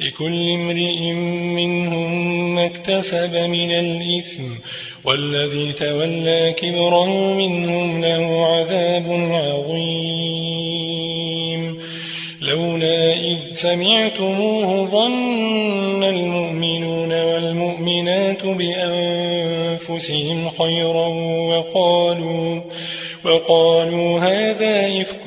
لكل امرئ منهم ما اكتسب من الإثم والذي تولى كبرا منهم له عذاب عظيم. لولا إذ سمعتموه ظن المؤمنون والمؤمنات بأنفسهم خيرا وقالوا وقالوا هذا إفك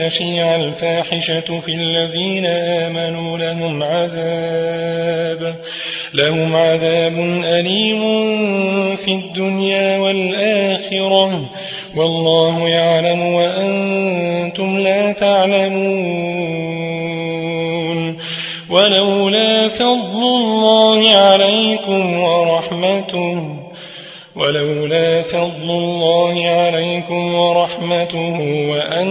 تشيع الفاحشة في الذين آمنوا لهم عذاب لهم عذاب أليم في الدنيا والآخرة. والله يعلم وأنتم لا تعلمون. ولولا فضل الله عليكم ورحمته ولولا فضل الله عليكم ورحمته وأن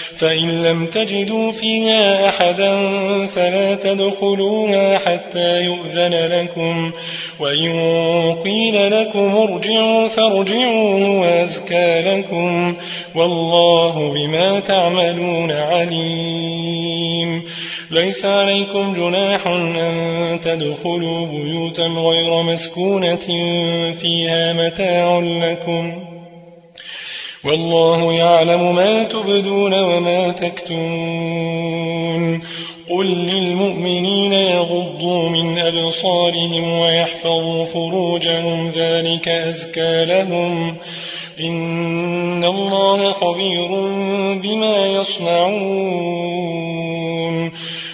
فإن لم تجدوا فيها أحدا فلا تدخلوها حتى يؤذن لكم. وإن قيل لكم ارجعوا فارجعوا وأزكى لكم. والله بما تعملون عليم. ليس عليكم جناح أن تدخلوا بيوتا غير مسكونة فيها متاع لكم. والله يعلم ما تبدون وما تكتمون. قل للمؤمنين يغضوا من أبصارهم ويحفظوا فروجهم ذلك أزكى لهم. إن الله خبير بما يصنعون.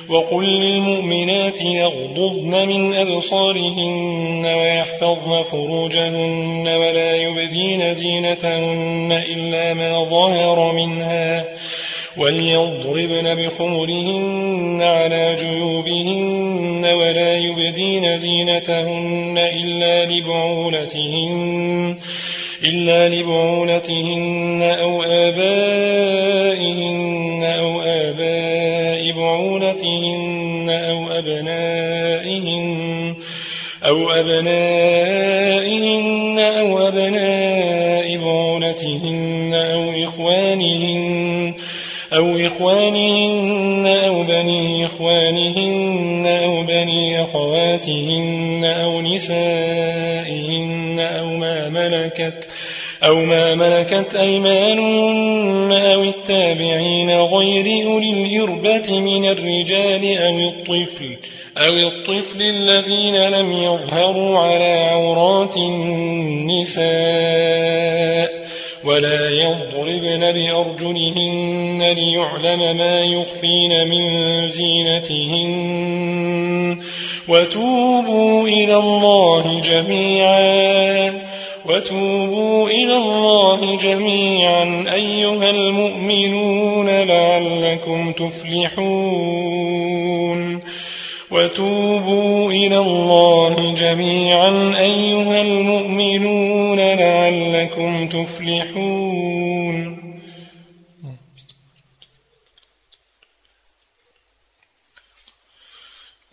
وقل للمؤمنات يغضضن من أبصارهن ويحفظن فروجهن ولا زينتهن إلا ما ظهر منها وليضربن بخمرهن على جيوبهن ولا يبدين زينتهن إلا لبعولتهن إلا لبعولتهن أو آبائهن أو آباء بعولتهن أو أبنائهن أو أبنائهن إخوانهن أو بني إخوانهن أو بني أخواتهن أو نسائهن أو ما ملكت أو ما ملكت أيمانهن أو التابعين غير أولي الإربة من الرجال أو الطفل أو الطفل الذين لم يظهروا على عورات النساء ولا يضربن بأرجلهن ليعلم ما يخفين من زينتهن وتوبوا إلى الله جميعا وتوبوا إلى الله جميعا أيها المؤمنون لعلكم تفلحون وتوبوا إلى الله جميعا أيها المؤمنون لعلكم تفلحون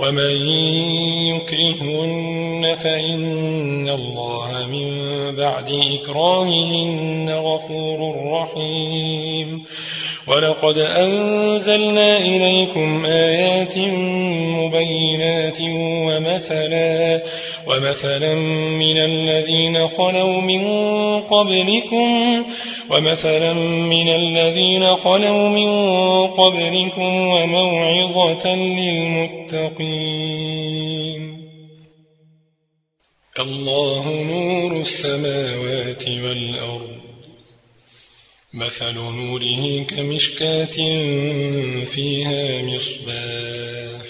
ومن يكرهن فإن الله من بعد إكراههن غفور رحيم. ولقد أنزلنا إليكم آيات مبينات ومثلا ومثلا من الذين خلوا من قبلكم ومثلا من الذين خلوا من قبلكم وموعظة للمتقين. الله نور السماوات والأرض. مثل نوره كمشكاة فيها مصباح.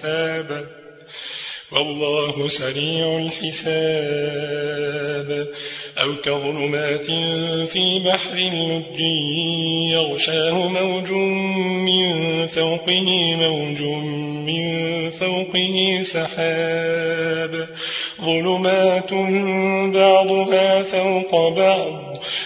حسابه والله سريع الحساب. أو كظلمات في بحر لج يغشاه موج من فوقه موج من فوقه سحاب. ظلمات بعضها فوق بعض.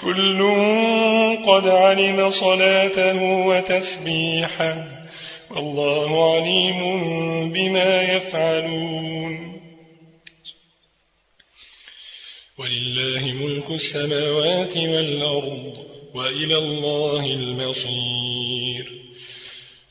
كل قد علم صلاته وتسبيحه والله عليم بما يفعلون. ولله ملك السماوات والأرض وإلى الله المصير.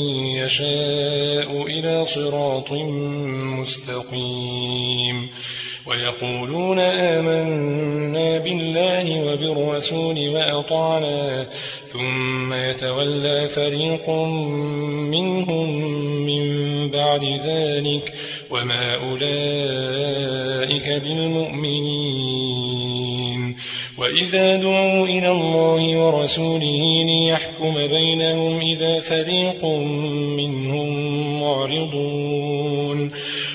يشاء إلى صراط مستقيم. ويقولون آمنا بالله وبالرسول وأطعنا. ثم يتولى فريق منهم من بعد ذلك. وما أولئك بالمؤمنين. وإذا دعوا إلى الله ورسوله ليحكم بينهم إذا فريق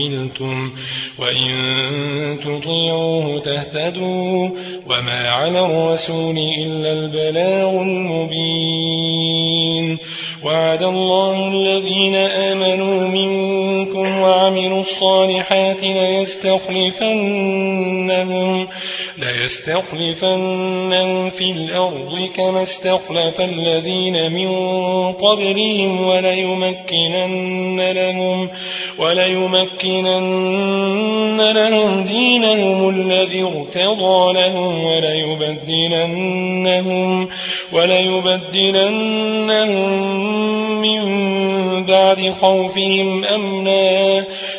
حملتم وإن تطيعوه تهتدوا وما على الرسول إلا البلاغ المبين. وعد الله الذين آمنوا منكم الصالحات ليستخلفنهم ليستخلفنهم في الأرض كما استخلف الذين من قبلهم وليمكنن لهم وليمكنن لهم دينهم الذي ارتضى لهم وليبدلنهم وليبدلنهم من بعد خوفهم أمنا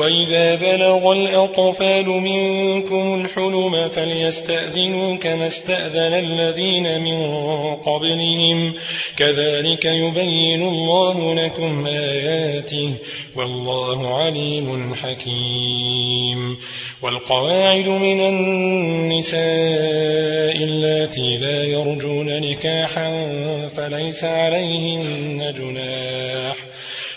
وإذا بلغ الأطفال منكم الحلم فليستأذنوا كما استأذن الذين من قبلهم كذلك يبين الله لكم آياته والله عليم حكيم. والقواعد من النساء اللاتي لا يرجون نكاحا فليس عليهن جناح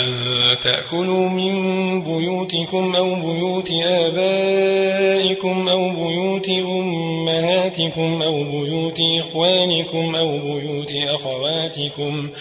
أن تأكلوا من بيوتكم أو بيوت آبائكم أو بيوت أمهاتكم أو بيوت إخوانكم أو بيوت أخواتكم أو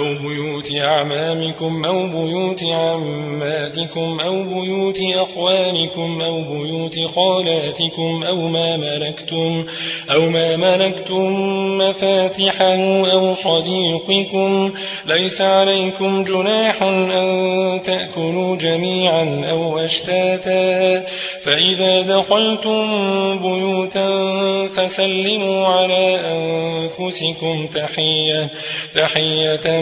بيوت أعمامكم أو بيوت عماتكم أو بيوت أخوانكم أو بيوت خالاتكم أو ما ملكتم أو ما ملكتم مفاتحه أو صديقكم ليس عليكم جناح أن تأكلوا جميعا أو أشتاتا فإذا دخلتم بيوتا فسلموا على أنفسكم تحية تحية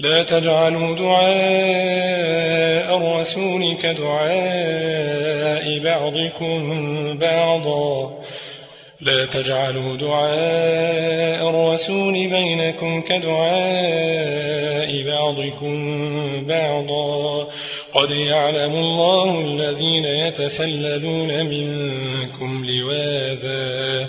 لا تجعلوا دعاء الرسول كدعاء بعضكم بعضا. لا تجعلوا دعاء الرسول بينكم كدعاء بعضكم بعضا. قد يعلم الله الذين يتسللون منكم لواذا.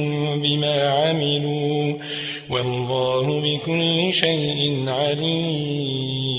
والله بكل شيء عليم.